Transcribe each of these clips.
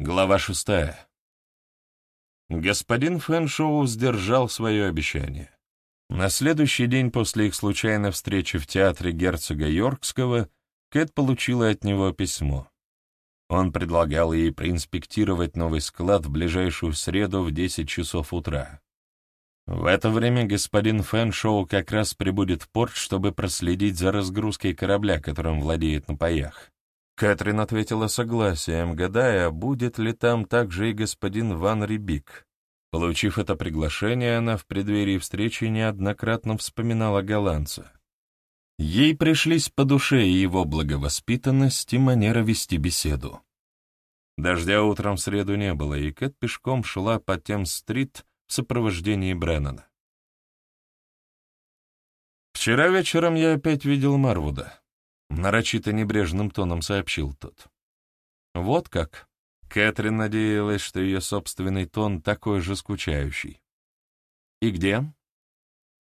Глава шестая. Господин Фэншоу сдержал свое обещание. На следующий день после их случайной встречи в театре герцога Йоркского Кэт получила от него письмо. Он предлагал ей проинспектировать новый склад в ближайшую среду в 10 часов утра. В это время господин Фэншоу как раз прибудет в порт, чтобы проследить за разгрузкой корабля, которым владеет на паях. Кэтрин ответила согласием, гадая, будет ли там также и господин Ван Рибик. Получив это приглашение, она в преддверии встречи неоднократно вспоминала голландца. Ей пришлись по душе и его благовоспитанность, и манера вести беседу. Дождя утром в среду не было, и Кэт пешком шла по Тем-стрит в сопровождении Бреннана. «Вчера вечером я опять видел Марвуда», — нарочито небрежным тоном сообщил тот. «Вот как». Кэтрин надеялась, что ее собственный тон такой же скучающий. «И где?»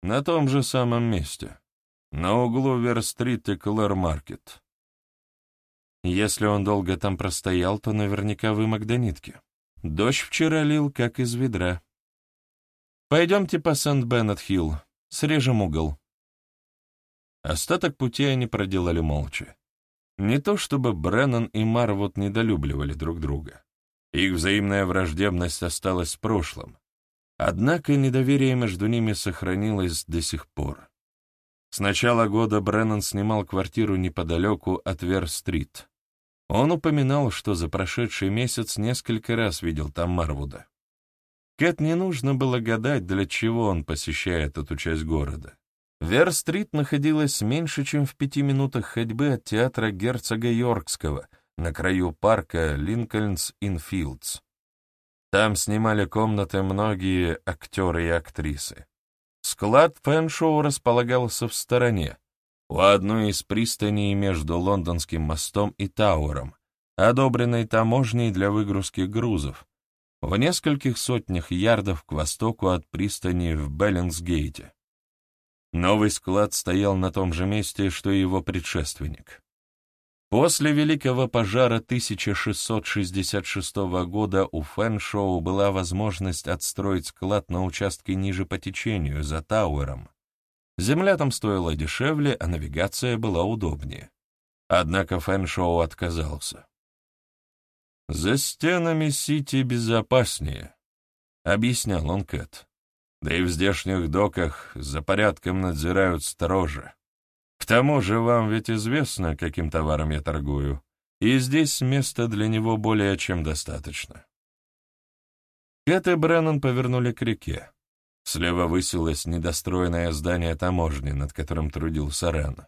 «На том же самом месте, на углу Верстрит и Клэр-Маркет». Если он долго там простоял, то наверняка вымок до нитки. Дождь вчера лил, как из ведра. «Пойдемте по Сент-Беннет-Хилл, срежем угол». Остаток пути они проделали молча. Не то чтобы Бреннан и Марвуд недолюбливали друг друга. Их взаимная враждебность осталась в прошлом. Однако недоверие между ними сохранилось до сих пор. С начала года Бреннан снимал квартиру неподалеку от Вер-стрит. Он упоминал, что за прошедший месяц несколько раз видел там Марвуда. Кэт не нужно было гадать, для чего он посещает эту часть города. Вер-стрит находилась меньше, чем в пяти минутах ходьбы от театра герцога Йоркского на краю парка Линкольнс-Инфилдс. Там снимали комнаты многие актеры и актрисы. Склад Фэншоу располагался в стороне, у одной из пристаней между Лондонским мостом и Тауэром, одобренной таможней для выгрузки грузов, в нескольких сотнях ярдов к востоку от пристани в Беллингсгейте. Новый склад стоял на том же месте, что и его предшественник. После Великого пожара 1666 года у Фэншоу была возможность отстроить склад на участке ниже по течению, за Тауэром. Земля там стоила дешевле, а навигация была удобнее. Однако Фэншоу отказался. «За стенами Сити безопаснее», — объяснял он Кэт. Да и в здешних доках за порядком надзирают строже. К тому же вам ведь известно, каким товаром я торгую, и здесь места для него более чем достаточно. Кэт и Бреннан повернули к реке. Слева высилось недостроенное здание таможни, над которым трудился Рен.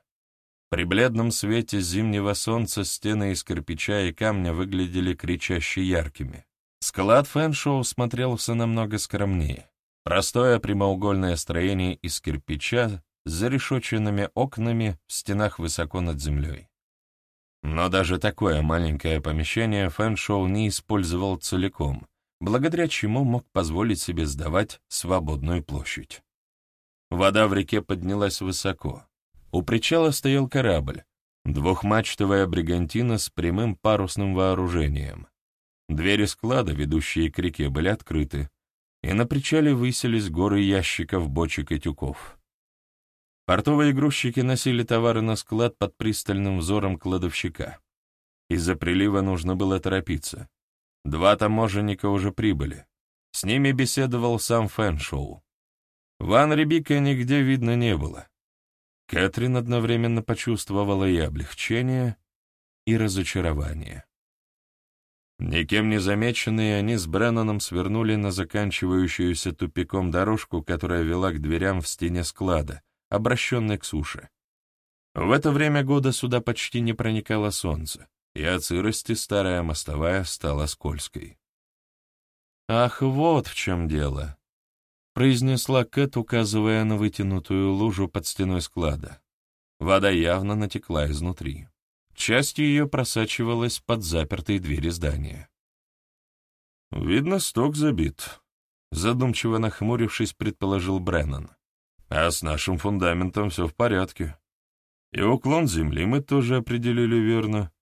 При бледном свете зимнего солнца стены из кирпича и камня выглядели кричаще яркими. Склад Фэншоу смотрелся намного скромнее. Простое прямоугольное строение из кирпича с зарешоченными окнами в стенах высоко над землей. Но даже такое маленькое помещение Фэншоу не использовал целиком, благодаря чему мог позволить себе сдавать свободную площадь. Вода в реке поднялась высоко. У причала стоял корабль, двухмачтовая бригантина с прямым парусным вооружением. Двери склада, ведущие к реке, были открыты, и на причале высились горы ящиков, бочек и тюков. Портовые грузчики носили товары на склад под пристальным взором кладовщика. Из-за прилива нужно было торопиться. Два таможенника уже прибыли. С ними беседовал сам Фэншоу. Ван Рибика нигде видно не было. Кэтрин одновременно почувствовала и облегчение, и разочарование. Никем не замеченные, они с Бренноном свернули на заканчивающуюся тупиком дорожку, которая вела к дверям в стене склада, обращенной к суше. В это время года сюда почти не проникало солнце, и от сырости старая мостовая стала скользкой. «Ах, вот в чем дело», — произнесла Кэт, указывая на вытянутую лужу под стеной склада. Вода явно натекла изнутри. Часть ее просачивалась под запертые двери здания. «Видно, сток забит», — задумчиво нахмурившись, предположил Бреннан. «А с нашим фундаментом все в порядке. И уклон земли мы тоже определили верно.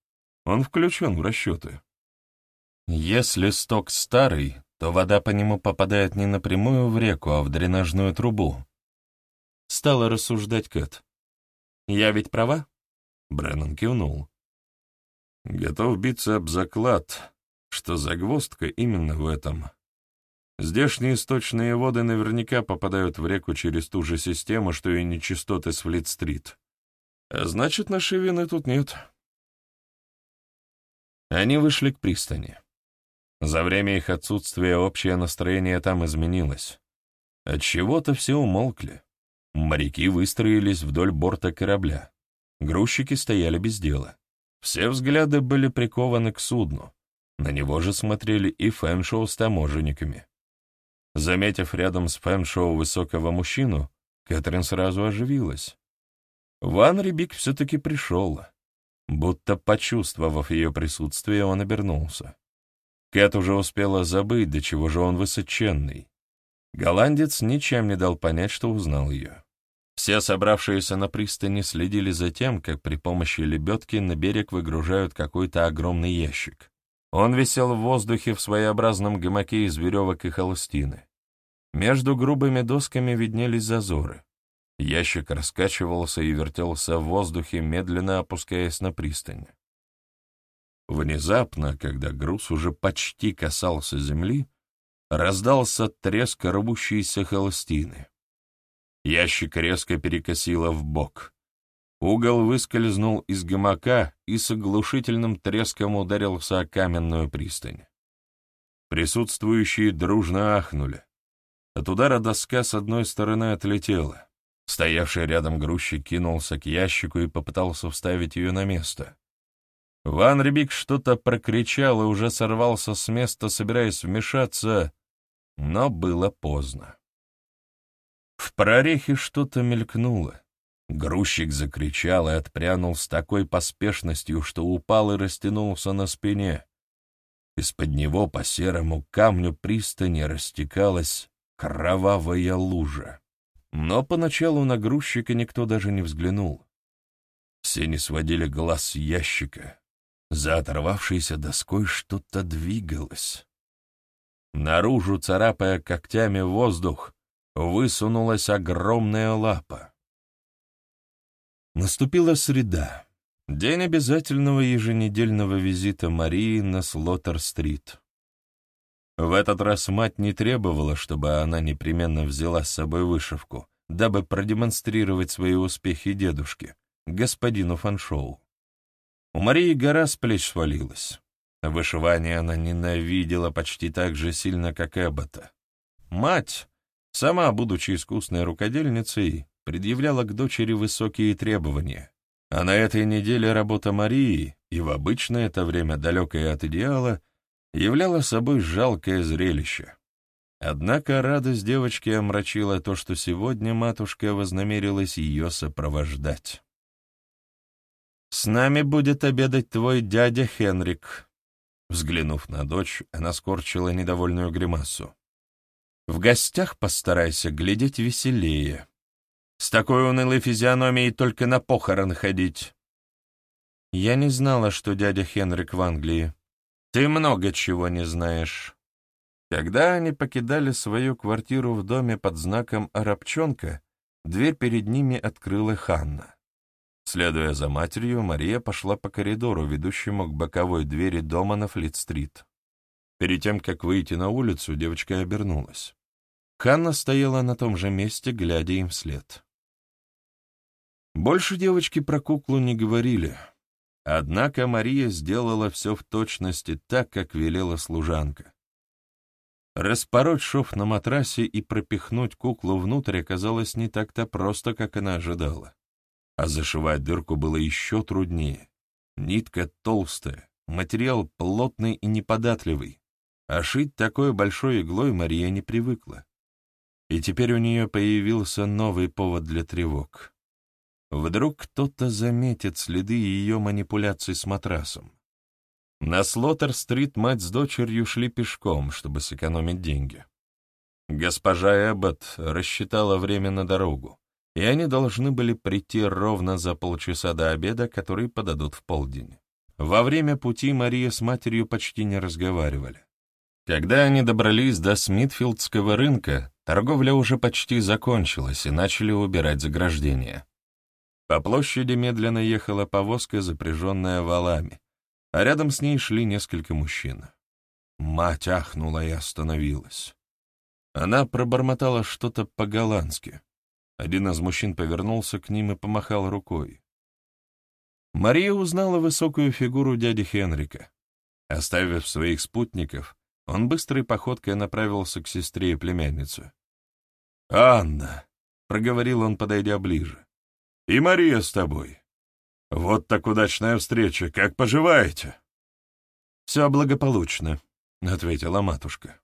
Он включен в расчеты». Если сток старый, то вода по нему попадает не напрямую в реку, а в дренажную трубу. Стала рассуждать Кэт. «Я ведь права?» Бреннан кивнул. «Готов биться об заклад, что загвоздка именно в этом. Здешние источные воды наверняка попадают в реку через ту же систему, что и нечистоты с Флит-стрит. А значит, нашей вины тут нет». Они вышли к пристани. За время их отсутствия общее настроение там изменилось. От чего то все умолкли. Моряки выстроились вдоль борта корабля. Грузчики стояли без дела. Все взгляды были прикованы к судну. На него же смотрели и Фэншоу с таможенниками. Заметив рядом с Фэншоу высокого мужчину, Кэтрин сразу оживилась. Ван Рибик все-таки пришел. Будто почувствовав ее присутствие, он обернулся. Кэт уже успела забыть, до чего же он высоченный. Голландец ничем не дал понять, что узнал ее. Все собравшиеся на пристани следили за тем, как при помощи лебедки на берег выгружают какой-то огромный ящик. Он висел в воздухе в своеобразном гамаке из веревок и холстины. Между грубыми досками виднелись зазоры. Ящик раскачивался и вертелся в воздухе, медленно опускаясь на пристань. Внезапно, когда груз уже почти касался земли, раздался треск рвущейся холстины. Ящик резко перекосило в бок. Угол выскользнул из гамака и с оглушительным треском ударился о каменную пристань. Присутствующие дружно ахнули. От удара доска с одной стороны отлетела. Стоявший рядом грузчик кинулся к ящику и попытался вставить ее на место. Ван Рибик что-то прокричал и уже сорвался с места, собираясь вмешаться, но было поздно. В прорехе что-то мелькнуло. Грузчик закричал и отпрянул с такой поспешностью, что упал и растянулся на спине. Из-под него по серому камню пристани растекалась кровавая лужа. Но поначалу на грузчика никто даже не взглянул. Все не сводили глаз с ящика. За оторвавшейся доской что-то двигалось. Наружу, царапая когтями воздух, высунулась огромная лапа. Наступила среда, день обязательного еженедельного визита Марии на Слоттер-стрит. В этот раз мать не требовала, чтобы она непременно взяла с собой вышивку, дабы продемонстрировать свои успехи дедушке, господину Фаншоу. У Марии гора с плеч свалилась. Вышивание она ненавидела почти так же сильно, как Эббота. Мать, сама будучи искусной рукодельницей, предъявляла к дочери высокие требования, а на этой неделе работа Марии, и в обычное это время далекое от идеала, являла собой жалкое зрелище. Однако радость девочки омрачила то, что сегодня матушка вознамерилась ее сопровождать. «С нами будет обедать твой дядя Хенрик», Взглянув на дочь, она скорчила недовольную гримасу. «В гостях постарайся глядеть веселее. С такой унылой физиономией только на похороны ходить». «Я не знала, что дядя Хенрик в Англии. Ты много чего не знаешь». Когда они покидали свою квартиру в доме под знаком «Арабчонка», дверь перед ними открыла Ханна. Следуя за матерью, Мария пошла по коридору, ведущему к боковой двери дома на Флит-стрит. Перед тем, как выйти на улицу, девочка обернулась. Ханна стояла на том же месте, глядя им вслед. Больше девочки про куклу не говорили. Однако Мария сделала все в точности так, как велела служанка. Распороть шов на матрасе и пропихнуть куклу внутрь оказалось не так-то просто, как она ожидала а зашивать дырку было еще труднее. Нитка толстая, материал плотный и неподатливый, а шить такой большой иглой Мария не привыкла. И теперь у нее появился новый повод для тревог. Вдруг кто-то заметит следы ее манипуляций с матрасом. На Слоттер-стрит мать с дочерью шли пешком, чтобы сэкономить деньги. Госпожа Эббот рассчитала время на дорогу и они должны были прийти ровно за полчаса до обеда, который подадут в полдень. во время пути Мария с матерью почти не разговаривали. Когда они добрались до Смитфилдского рынка, торговля уже почти закончилась и начали убирать заграждения. По площади медленно ехала повозка, запряженная валами, а рядом с ней шли несколько мужчин. Мать ахнула и остановилась. Она пробормотала что-то по-голландски. Один из мужчин повернулся к ним и помахал рукой. Мария узнала высокую фигуру дяди Хенрика. Оставив своих спутников, он быстрой походкой направился к сестре и племяннице. «Анна!» — проговорил он, подойдя ближе. «И Мария с тобой. Вот так удачная встреча. Как поживаете?» «Все благополучно», — ответила матушка.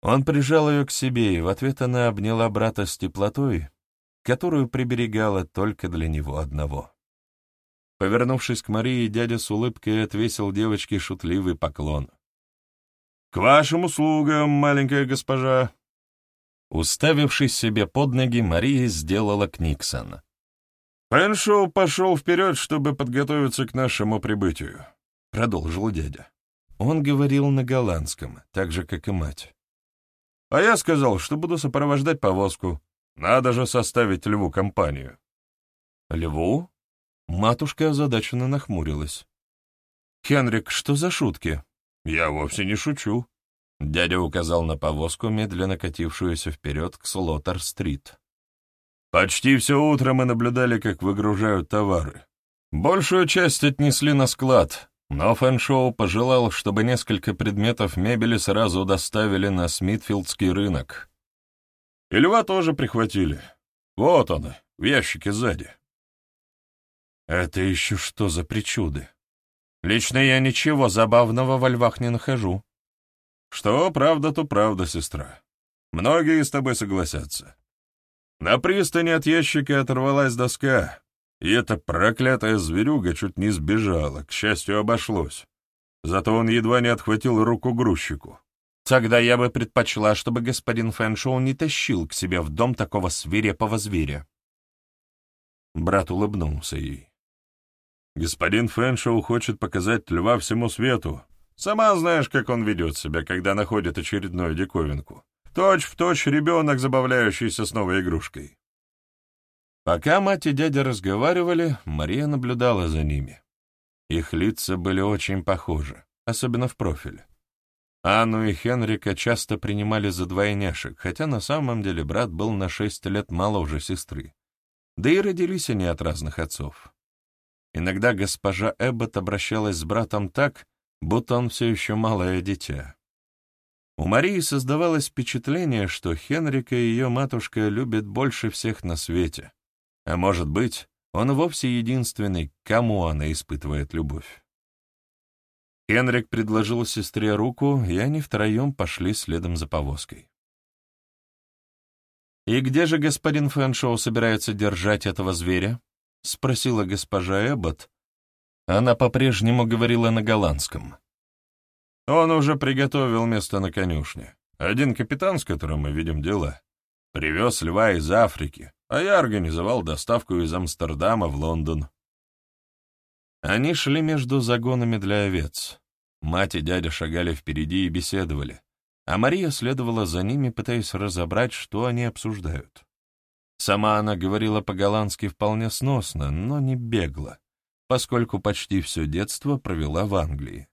Он прижал ее к себе, и в ответ она обняла брата с теплотой, которую приберегала только для него одного. Повернувшись к Марии, дядя с улыбкой отвесил девочке шутливый поклон. «К вашим услугам, маленькая госпожа!» Уставившись себе под ноги, Мария сделала книксон. «Пеншоу пошел вперед, чтобы подготовиться к нашему прибытию», — продолжил дядя. Он говорил на голландском, так же, как и мать. «А я сказал, что буду сопровождать повозку. Надо же составить льву компанию». «Льву?» Матушка озадаченно нахмурилась. «Хенрик, что за шутки?» «Я вовсе не шучу». Дядя указал на повозку, медленно катившуюся вперед к Слоттер-стрит. «Почти все утро мы наблюдали, как выгружают товары. Большую часть отнесли на склад, но Фэншоу пожелал, чтобы несколько предметов мебели сразу доставили на Смитфилдский рынок. И льва тоже прихватили. Вот он, в ящике сзади. Это еще что за причуды? Лично я ничего забавного во львах не нахожу. Что правда, то правда, сестра. Многие с тобой согласятся. На пристани от ящика оторвалась доска, и эта проклятая зверюга чуть не сбежала, к счастью, обошлось. Зато он едва не отхватил руку грузчику. Тогда я бы предпочла, чтобы господин Фэншоу не тащил к себе в дом такого свирепого зверя. Брат улыбнулся ей. Господин Фэншоу хочет показать льва всему свету. Сама знаешь, как он ведет себя, когда находит очередную диковинку. Точь в точь ребенок, забавляющийся с новой игрушкой. Пока мать и дядя разговаривали, Мария наблюдала за ними. Их лица были очень похожи, особенно в профиле. Анну и Хенрика часто принимали за двойняшек, хотя на самом деле брат был на шесть лет моложе сестры. Да и родились они от разных отцов. Иногда госпожа Эббот обращалась с братом так, будто он все еще малое дитя. У Марии создавалось впечатление, что Хенрика и ее матушка любят больше всех на свете, а может быть, он вовсе единственный, кому она испытывает любовь. Хенрик предложил сестре руку, и они втроем пошли следом за повозкой. «И где же господин Фэншоу собирается держать этого зверя?» — спросила госпожа Эббот. Она по-прежнему говорила на голландском. «Он уже приготовил место на конюшне. Один капитан, с которым мы видим дела, привез льва из Африки, а я организовал доставку из Амстердама в Лондон». Они шли между загонами для овец. Мать и дядя шагали впереди и беседовали, а Мария следовала за ними, пытаясь разобрать, что они обсуждают. Сама она говорила по-голландски вполне сносно, но не бегло, поскольку почти все детство провела в Англии.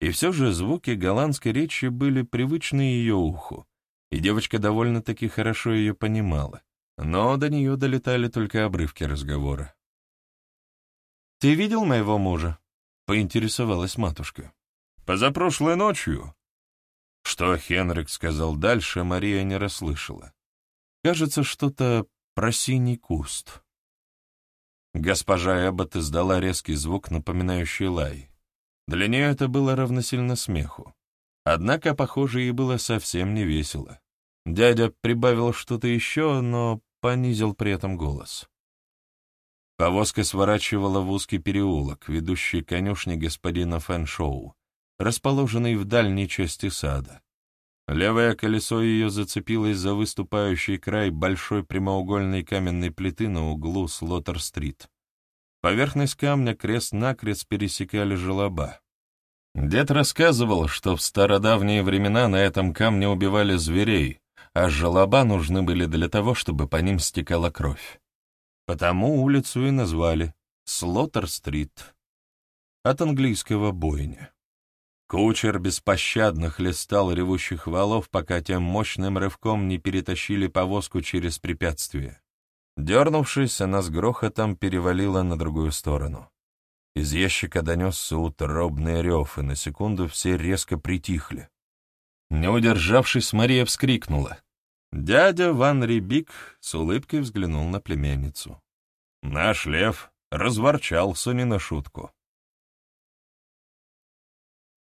И все же звуки голландской речи были привычны ее уху, и девочка довольно-таки хорошо ее понимала, но до нее долетали только обрывки разговора. «Ты видел моего мужа?» — поинтересовалась матушка. «Позапрошлой ночью?» Что Хенрик сказал дальше, Мария не расслышала. Кажется, что-то про синий куст. Госпожа Эббот издала резкий звук, напоминающий лай. Для нее это было равносильно смеху. Однако, похоже, ей было совсем не весело. Дядя прибавил что-то еще, но понизил при этом голос. Повозка сворачивала в узкий переулок, ведущий к конюшне господина Фэншоу, расположенный в дальней части сада. Левое колесо ее зацепилось за выступающий край большой прямоугольной каменной плиты на углу Слоттер-стрит. Поверхность камня крест-накрест пересекали желоба. Дед рассказывал, что в стародавние времена на этом камне убивали зверей, а желоба нужны были для того, чтобы по ним стекала кровь. Потому улицу и назвали Слоттер-стрит, от английского «бойня». Кучер беспощадно хлестал ревущих валов, пока тем мощным рывком не перетащили повозку через препятствие. Дернувшись, она с грохотом перевалила на другую сторону. Из ящика донесся утробный рев, и на секунду все резко притихли. Не удержавшись, Мария вскрикнула. Дядя Ван Рибик с улыбкой взглянул на племянницу. Наш лев разворчался не на шутку.